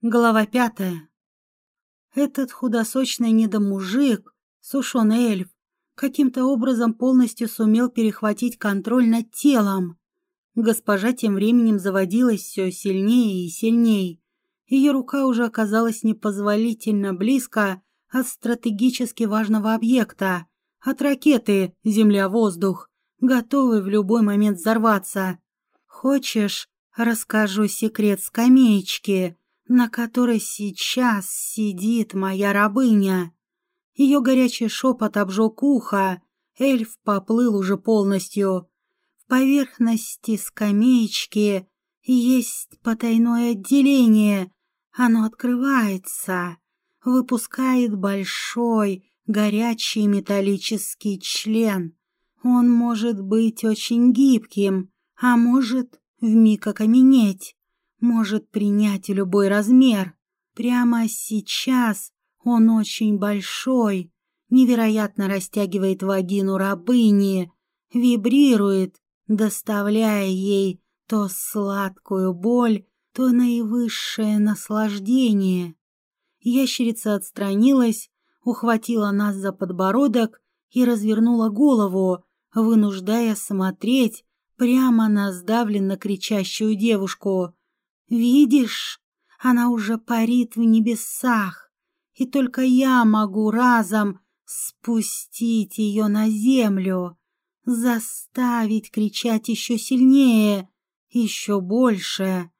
Глава пятая. Этот худосочный недомужик, сушеный эльф, каким-то образом полностью сумел перехватить контроль над телом. Госпожа тем временем заводилась все сильнее и сильнее. Ее рука уже оказалась непозволительно близко от стратегически важного объекта, от ракеты «Земля-воздух», готовой в любой момент взорваться. «Хочешь, расскажу секрет скамеечки?» На которой сейчас сидит моя рабыня. Ее горячий шепот обжег ухо, эльф поплыл уже полностью. В поверхности скамеечки есть потайное отделение. Оно открывается, выпускает большой, горячий металлический член. Он может быть очень гибким, а может вмиг окаменеть может принять любой размер. Прямо сейчас он очень большой, невероятно растягивает вагину рабыни, вибрирует, доставляя ей то сладкую боль, то наивысшее наслаждение. Ящерица отстранилась, ухватила нас за подбородок и развернула голову, вынуждая смотреть прямо на сдавленно кричащую девушку. Видишь, она уже парит в небесах, и только я могу разом спустить ее на землю, заставить кричать еще сильнее, еще больше.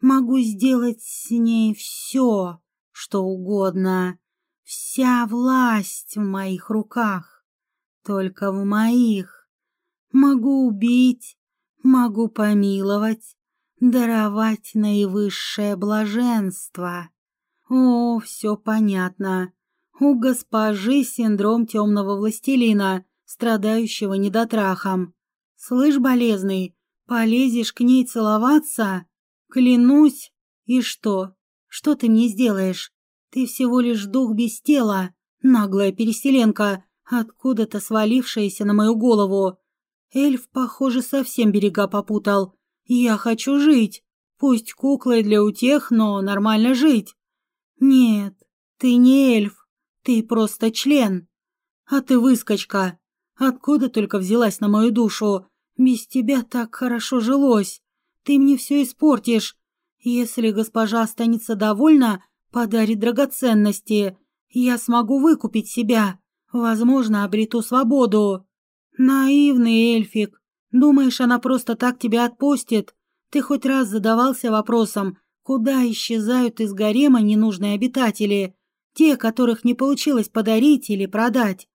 Могу сделать с ней все, что угодно. Вся власть в моих руках, только в моих. Могу убить, могу помиловать, даровать наивысшее блаженство. О, все понятно. У госпожи синдром темного властелина, страдающего недотрахом. Слышь, болезный, полезешь к ней целоваться? Клянусь. И что? Что ты мне сделаешь? Ты всего лишь дух без тела, наглая переселенка, откуда-то свалившаяся на мою голову. Эльф, похоже, совсем берега попутал. Я хочу жить. Пусть куклой для утех, но нормально жить. Нет, ты не эльф. Ты просто член. А ты выскочка. Откуда только взялась на мою душу? Без тебя так хорошо жилось. Ты мне все испортишь. Если госпожа останется довольна, подарит драгоценности. Я смогу выкупить себя. Возможно, обрету свободу. Наивный эльфик. Думаешь, она просто так тебя отпустит? Ты хоть раз задавался вопросом, куда исчезают из гарема ненужные обитатели, те, которых не получилось подарить или продать?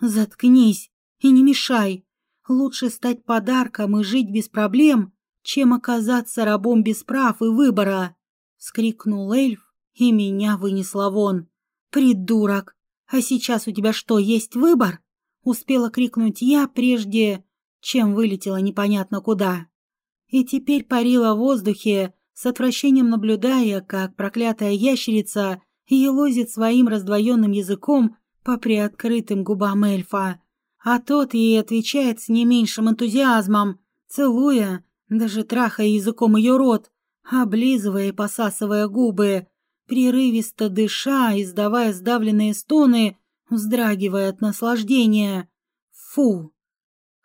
Заткнись и не мешай. Лучше стать подарком и жить без проблем, чем оказаться рабом без прав и выбора. Вскрикнул эльф, и меня вынесло вон. Придурок! А сейчас у тебя что, есть выбор? Успела крикнуть я прежде чем вылетела непонятно куда. И теперь парила в воздухе, с отвращением наблюдая, как проклятая ящерица елозит своим раздвоенным языком по приоткрытым губам эльфа. А тот ей отвечает с не меньшим энтузиазмом, целуя, даже трахая языком ее рот, облизывая и посасывая губы, прерывисто дыша, издавая сдавленные стоны, вздрагивая от наслаждения. Фу!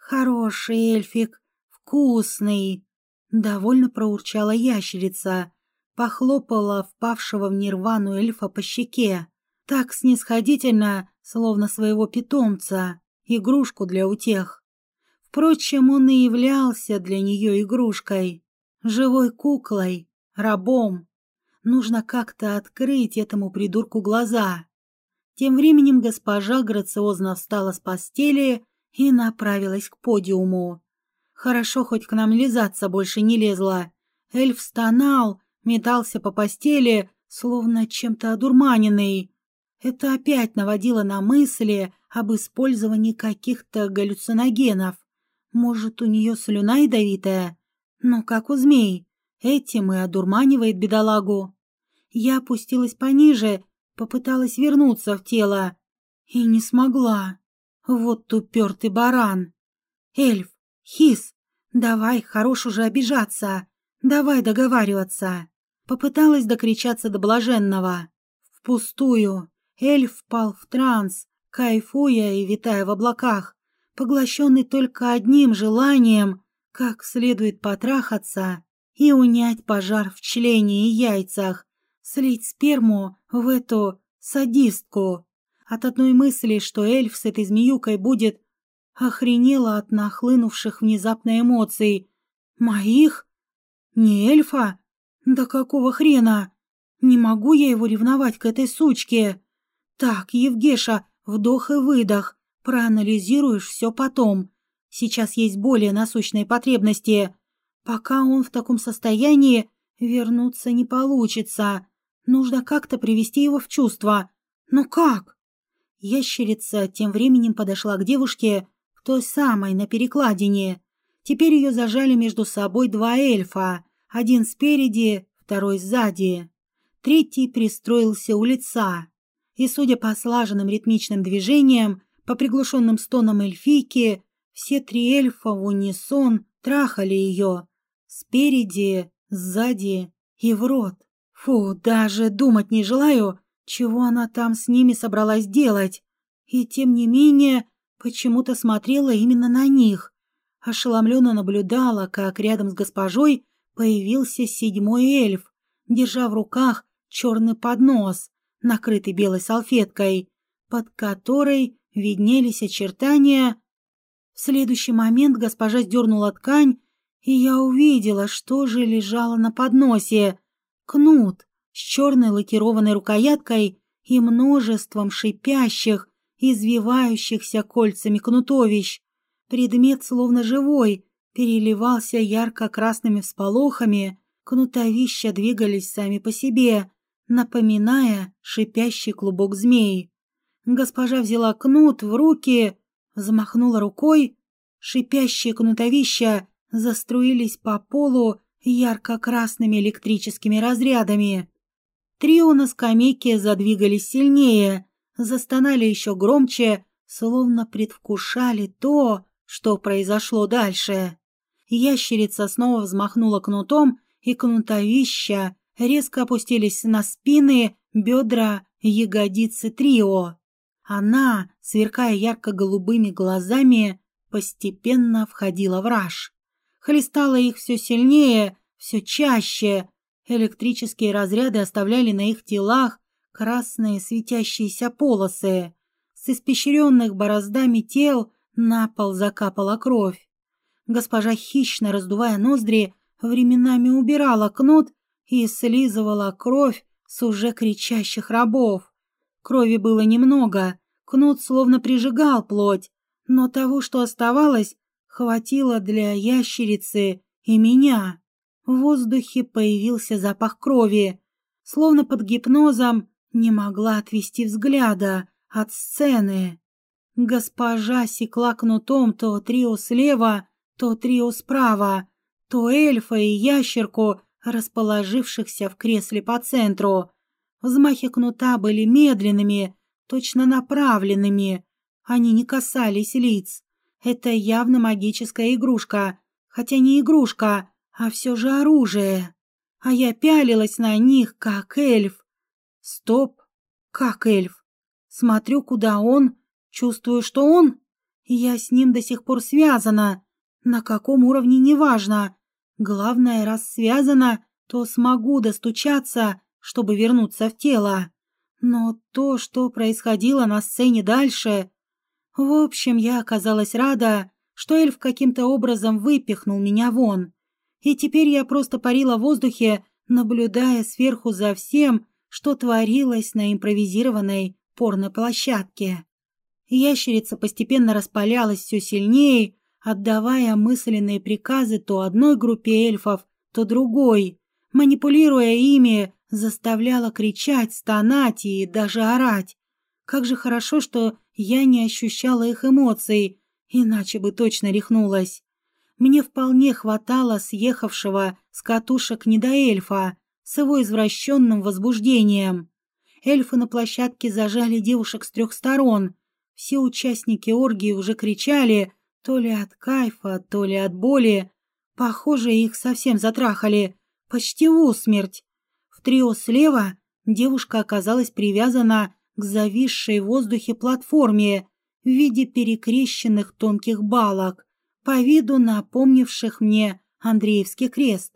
«Хороший эльфик, вкусный!» — довольно проурчала ящерица, похлопала впавшего в нирвану эльфа по щеке, так снисходительно, словно своего питомца, игрушку для утех. Впрочем, он и являлся для нее игрушкой, живой куклой, рабом. Нужно как-то открыть этому придурку глаза. Тем временем госпожа грациозно встала с постели и направилась к подиуму. Хорошо, хоть к нам лизаться больше не лезла. Эльф стонал, метался по постели, словно чем-то одурманенный. Это опять наводило на мысли об использовании каких-то галлюциногенов. Может, у нее слюна ядовитая? Ну, как у змей. Этим и одурманивает бедолагу. Я опустилась пониже, попыталась вернуться в тело. И не смогла. Вот упертый баран. Эльф, Хис, давай, хорош уже обижаться. Давай договариваться. Попыталась докричаться до блаженного. Впустую. Эльф впал в транс, кайфуя и витая в облаках, поглощенный только одним желанием, как следует потрахаться и унять пожар в члене и яйцах, слить сперму в эту садистку. От одной мысли, что эльф с этой змеюкой будет, охренела от нахлынувших внезапно эмоций. Моих? Не эльфа? Да какого хрена? Не могу я его ревновать к этой сучке. Так, Евгеша, вдох и выдох. Проанализируешь все потом. Сейчас есть более насущные потребности. Пока он в таком состоянии, вернуться не получится. Нужно как-то привести его в чувство. Но как? Ящерица тем временем подошла к девушке, к той самой на перекладине. Теперь ее зажали между собой два эльфа. Один спереди, второй сзади. Третий пристроился у лица. И, судя по слаженным ритмичным движениям, по приглушенным стонам эльфийки, все три эльфа в унисон трахали ее. Спереди, сзади и в рот. Фу, даже думать не желаю, чего она там с ними собралась делать. И тем не менее, почему-то смотрела именно на них. Ошеломленно наблюдала, как рядом с госпожой появился седьмой эльф, держа в руках черный поднос, накрытый белой салфеткой, под которой виднелись очертания. В следующий момент госпожа сдернула ткань, и я увидела, что же лежало на подносе. Кнут с черной лакированной рукояткой и множеством шипящих, извивающихся кольцами кнутовищ. Предмет, словно живой, переливался ярко-красными всполохами, кнутовища двигались сами по себе, напоминая шипящий клубок змей. Госпожа взяла кнут в руки, взмахнула рукой, шипящие кнутовища заструились по полу ярко-красными электрическими разрядами. Трио на скамейке задвигались сильнее, застонали еще громче, словно предвкушали то, что произошло дальше. Ящерица снова взмахнула кнутом, и кнутовища резко опустились на спины, бедра, ягодицы трио. Она, сверкая ярко-голубыми глазами, постепенно входила в раж хлестала их все сильнее, все чаще. Электрические разряды оставляли на их телах красные светящиеся полосы. С испещренных бороздами тел на пол закапала кровь. Госпожа, хищно раздувая ноздри, временами убирала кнут и слизывала кровь с уже кричащих рабов. Крови было немного, кнут словно прижигал плоть, но того, что оставалось, хватило для ящерицы и меня. В воздухе появился запах крови. Словно под гипнозом не могла отвести взгляда от сцены. Госпожа секла кнутом то трио слева, то трио справа, то эльфа и ящерку, расположившихся в кресле по центру. Взмахи кнута были медленными, точно направленными. Они не касались лиц. Это явно магическая игрушка, хотя не игрушка, а все же оружие. А я пялилась на них, как эльф. Стоп, как эльф. Смотрю, куда он, чувствую, что он. Я с ним до сих пор связана. На каком уровне, неважно. Главное, раз связана, то смогу достучаться, чтобы вернуться в тело. Но то, что происходило на сцене дальше, в общем, я оказалась рада, что эльф каким-то образом выпихнул меня вон. И теперь я просто парила в воздухе, наблюдая сверху за всем, что творилось на импровизированной порно-площадке. Ящерица постепенно распалялась все сильнее, отдавая мысленные приказы то одной группе эльфов, то другой. Манипулируя ими, заставляла кричать, стонать и даже орать. Как же хорошо, что я не ощущала их эмоций, иначе бы точно рехнулась. Мне вполне хватало съехавшего с катушек недоэльфа с его извращенным возбуждением. Эльфы на площадке зажали девушек с трех сторон. Все участники оргии уже кричали то ли от кайфа, то ли от боли. Похоже, их совсем затрахали, почти в усмерть. трио слева девушка оказалась привязана к зависшей в воздухе платформе в виде перекрещенных тонких балок, по виду напомнивших мне Андреевский крест.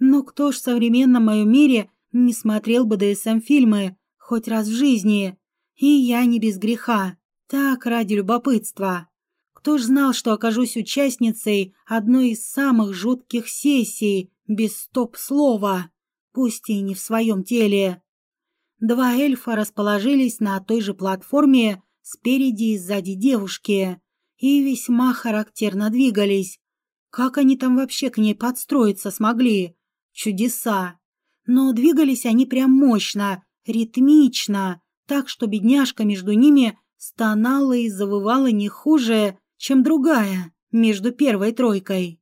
Но кто ж в современном моем мире не смотрел бы ДСМ-фильмы хоть раз в жизни? И я не без греха, так ради любопытства. Кто ж знал, что окажусь участницей одной из самых жутких сессий без стоп-слова, пусть и не в своем теле. Два эльфа расположились на той же платформе спереди и сзади девушки и весьма характерно двигались. Как они там вообще к ней подстроиться смогли? Чудеса! Но двигались они прям мощно, ритмично, так что бедняжка между ними стонала и завывала не хуже, чем другая между первой тройкой.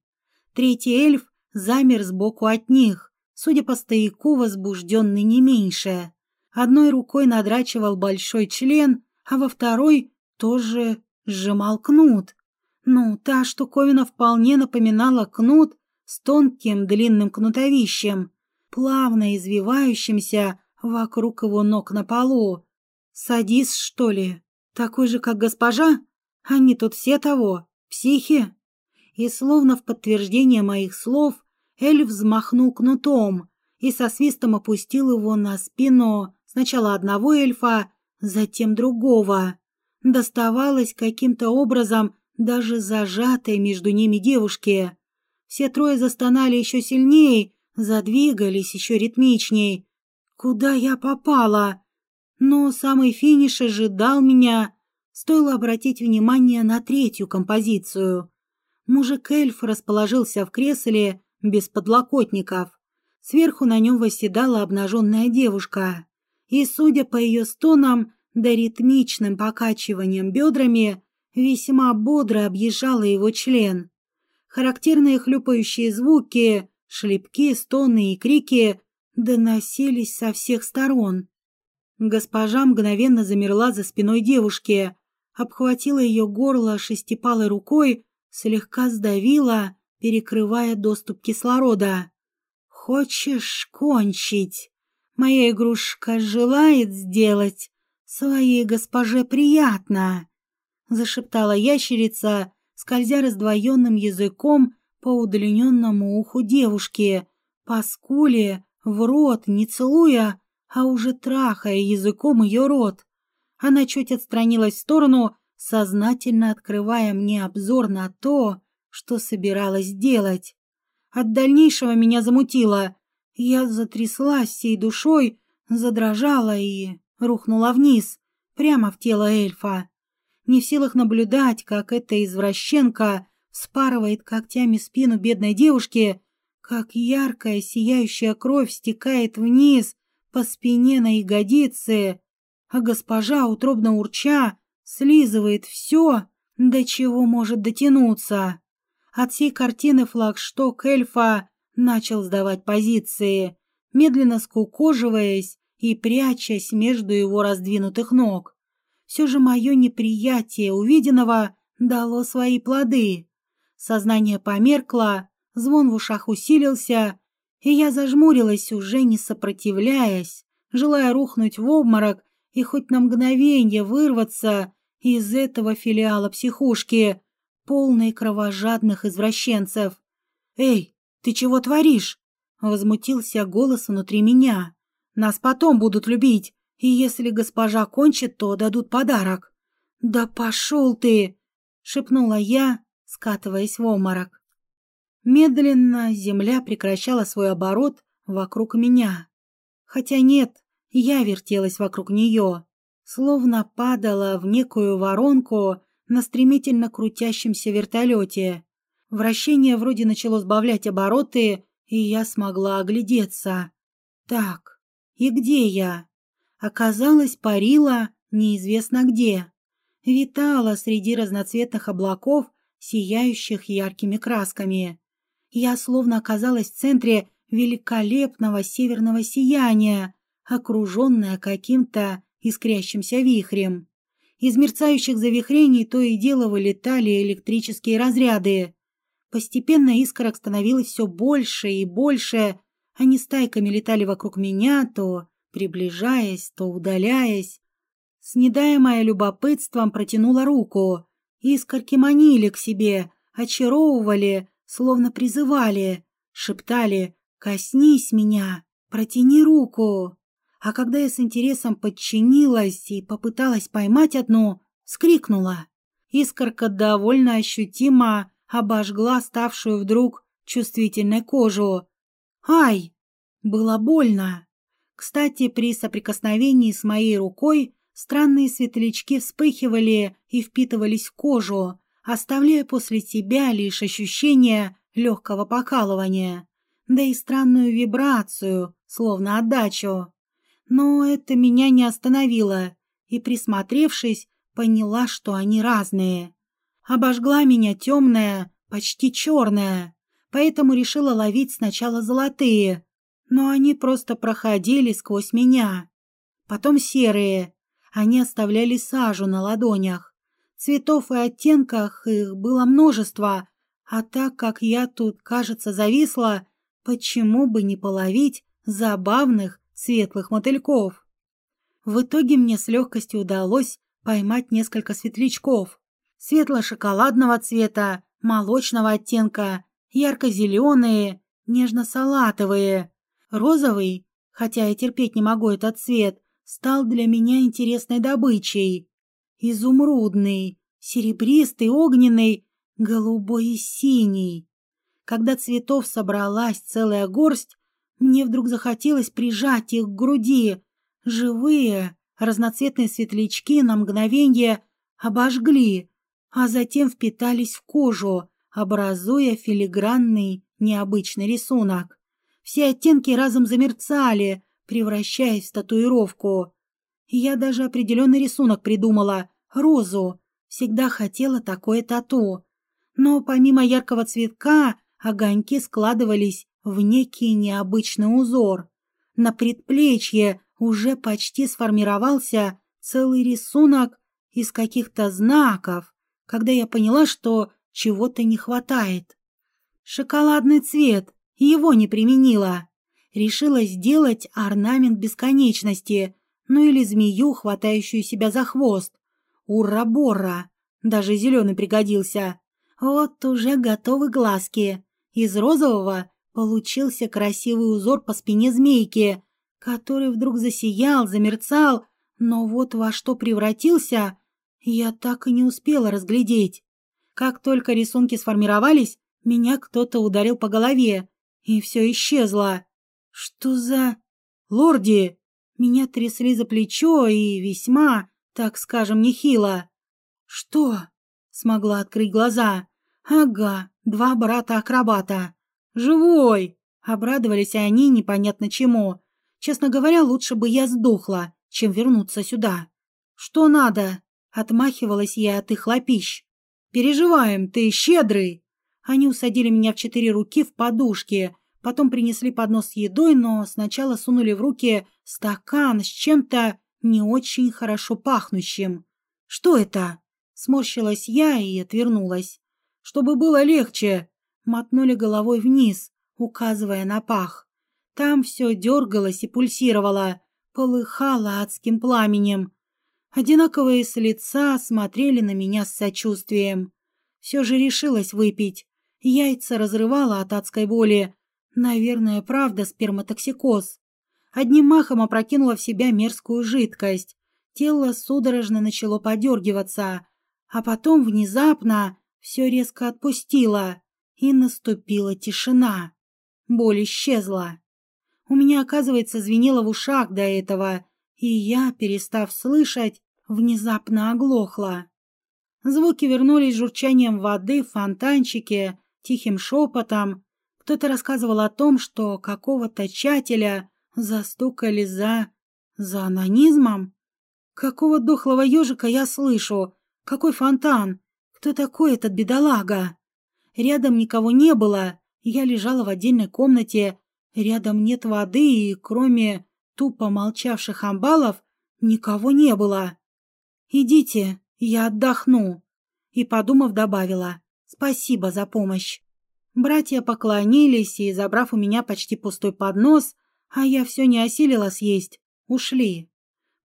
Третий эльф замер сбоку от них, судя по стояку, возбужденный не меньше. Одной рукой надрачивал большой член, а во второй тоже сжимал кнут. Ну, та штуковина вполне напоминала кнут с тонким длинным кнутовищем, плавно извивающимся вокруг его ног на полу. Садис, что ли? Такой же, как госпожа? Они тут все того, психи. И словно в подтверждение моих слов, эльф взмахнул кнутом и со свистом опустил его на спину Сначала одного эльфа, затем другого. Доставалось каким-то образом даже зажатой между ними девушке. Все трое застонали еще сильнее, задвигались еще ритмичней. Куда я попала? Но самый финиш ожидал меня. Стоило обратить внимание на третью композицию. Мужик-эльф расположился в кресле без подлокотников. Сверху на нем восседала обнаженная девушка и, судя по ее стонам да ритмичным покачиваниям бедрами, весьма бодро объезжала его член. Характерные хлюпающие звуки, шлепки, стоны и крики доносились со всех сторон. Госпожа мгновенно замерла за спиной девушки, обхватила ее горло шестипалой рукой, слегка сдавила, перекрывая доступ кислорода. «Хочешь кончить?» Моя игрушка желает сделать своей госпоже приятно, зашептала ящерица, скользя раздвоенным языком по удлиненному уху девушки, по скуле, в рот, не целуя, а уже трахая языком ее рот. Она чуть отстранилась в сторону, сознательно открывая мне обзор на то, что собиралась делать. От дальнейшего меня замутило. Я затряслась всей душой, задрожала и рухнула вниз, прямо в тело эльфа. Не в силах наблюдать, как эта извращенка спарывает когтями спину бедной девушки, как яркая сияющая кровь стекает вниз по спине на ягодицы, а госпожа, утробно урча, слизывает все, до чего может дотянуться. От всей картины флагшток эльфа начал сдавать позиции, медленно скукоживаясь и прячась между его раздвинутых ног. Все же мое неприятие увиденного дало свои плоды. Сознание померкло, звон в ушах усилился, и я зажмурилась, уже не сопротивляясь, желая рухнуть в обморок и хоть на мгновение вырваться из этого филиала психушки, полной кровожадных извращенцев. «Эй, «Ты чего творишь?» — возмутился голос внутри меня. «Нас потом будут любить, и если госпожа кончит, то дадут подарок». «Да пошел ты!» — шепнула я, скатываясь в оморок. Медленно земля прекращала свой оборот вокруг меня. Хотя нет, я вертелась вокруг нее, словно падала в некую воронку на стремительно крутящемся вертолете. Вращение вроде начало сбавлять обороты, и я смогла оглядеться. Так, и где я? Оказалось, парила неизвестно где. Витала среди разноцветных облаков, сияющих яркими красками. Я словно оказалась в центре великолепного северного сияния, окруженная каким-то искрящимся вихрем. Из мерцающих завихрений то и дело вылетали электрические разряды. Постепенно искорок становилось все больше и больше, Они стайками летали вокруг меня, то приближаясь, то удаляясь. Снедаемая любопытством протянула руку. Искорки манили к себе, очаровывали, словно призывали, шептали «Коснись меня, протяни руку». А когда я с интересом подчинилась и попыталась поймать одну, скрикнула. Искорка довольно ощутимо обожгла ставшую вдруг чувствительной кожу. «Ай!» Было больно. Кстати, при соприкосновении с моей рукой странные светлячки вспыхивали и впитывались в кожу, оставляя после себя лишь ощущение легкого покалывания, да и странную вибрацию, словно отдачу. Но это меня не остановило, и, присмотревшись, поняла, что они разные. Обожгла меня темная, почти черная, поэтому решила ловить сначала золотые, но они просто проходили сквозь меня. Потом серые, они оставляли сажу на ладонях. Цветов и оттенках их было множество, а так как я тут, кажется, зависла, почему бы не половить забавных светлых мотыльков? В итоге мне с легкостью удалось поймать несколько светлячков. Светло-шоколадного цвета, молочного оттенка, ярко-зеленые, нежно-салатовые. Розовый, хотя я терпеть не могу этот цвет, стал для меня интересной добычей. Изумрудный, серебристый, огненный, голубой и синий. Когда цветов собралась целая горсть, мне вдруг захотелось прижать их к груди. Живые, Разноцветные светлячки на мгновение обожгли, а затем впитались в кожу, образуя филигранный необычный рисунок. Все оттенки разом замерцали, превращаясь в татуировку. Я даже определенный рисунок придумала — розу. Всегда хотела такое тату. Но помимо яркого цветка, огоньки складывались в некий необычный узор. На предплечье уже почти сформировался целый рисунок из каких-то знаков, когда я поняла, что чего-то не хватает. Шоколадный цвет, его не применила. Решила сделать орнамент бесконечности, ну или змею, хватающую себя за хвост. Ура-бора! Даже зеленый пригодился. Вот уже готовы глазки. Из розового получился красивый узор по спине змейки, который вдруг засиял, замерцал, но вот во что превратился, я так и не успела разглядеть. Как только рисунки сформировались, меня кто-то ударил по голове, и все исчезло. Что за... Лорди! Меня трясли за плечо и весьма, так скажем, нехило. Что? Смогла открыть глаза. Ага, два брата-акробата. Живой! Обрадовались они непонятно чему. Честно говоря, лучше бы я сдохла, чем вернуться сюда. Что надо? Отмахивалась я от их лапищ. Переживаем, ты щедрый. Они усадили меня в четыре руки в подушке, потом принесли поднос с едой, но сначала сунули в руки стакан с чем-то не очень хорошо пахнущим. Что это? Сморщилась я и отвернулась. Чтобы было легче, мотнули головой вниз, указывая на пах. Там все дергалось и пульсировало, полыхало адским пламенем. Одинаковые с лица смотрели на меня с сочувствием. Все же решилась выпить. Яйца разрывала от адской боли. Наверное, правда сперматоксикоз. Одним махом опрокинула в себя мерзкую жидкость. Тело судорожно начало подергиваться, а потом внезапно все резко отпустило, и наступила тишина. Боль исчезла. У меня, оказывается, звенело в ушах до этого, и я, перестав слышать, внезапно оглохла. Звуки вернулись журчанием воды в фонтанчике, тихим шепотом. Кто-то рассказывал о том, что какого-то чателя застукали за... за анонизмом. Какого дохлого ежика я слышу? Какой фонтан? Кто такой этот бедолага? Рядом никого не было. Я лежала в отдельной комнате, Рядом нет воды, и кроме тупо молчавших амбалов никого не было. «Идите, я отдохну», и, подумав, добавила «Спасибо за помощь». Братья поклонились и, забрав у меня почти пустой поднос, а я все не осилила съесть, ушли.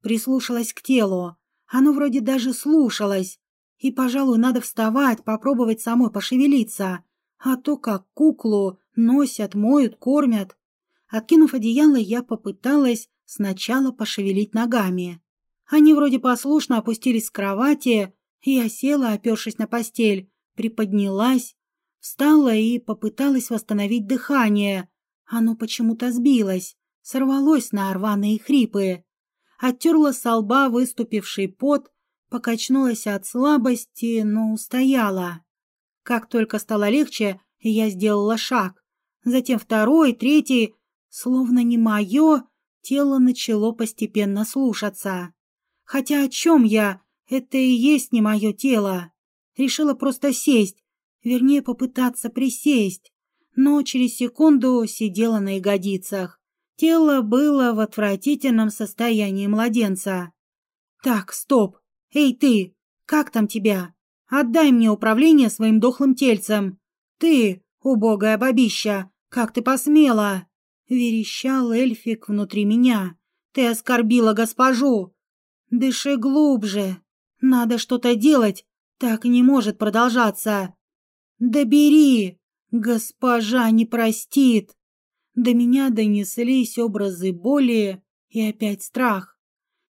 Прислушалась к телу. Оно вроде даже слушалось. И, пожалуй, надо вставать, попробовать самой пошевелиться. А то как куклу носят, моют, кормят. Откинув одеяло, я попыталась сначала пошевелить ногами. Они вроде послушно опустились с кровати, я села, опершись на постель, приподнялась, встала и попыталась восстановить дыхание. Оно почему-то сбилось, сорвалось на рваные хрипы. Оттерла со лба выступивший пот, покачнулась от слабости, но устояла. Как только стало легче, я сделала шаг. Затем второй, третий, словно не мое, тело начало постепенно слушаться. Хотя о чем я? Это и есть не мое тело. Решила просто сесть, вернее попытаться присесть, но через секунду сидела на ягодицах. Тело было в отвратительном состоянии младенца. «Так, стоп! Эй ты! Как там тебя? Отдай мне управление своим дохлым тельцем! Ты, убогая бабища, как ты посмела!» Верещал эльфик внутри меня. «Ты оскорбила госпожу! Дыши глубже. Надо что-то делать. Так не может продолжаться. Да бери. Госпожа не простит. До меня донеслись образы боли и опять страх.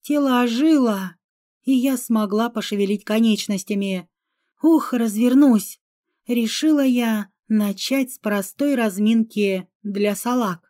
Тело ожило, и я смогла пошевелить конечностями. Ух, развернусь. Решила я начать с простой разминки для салак.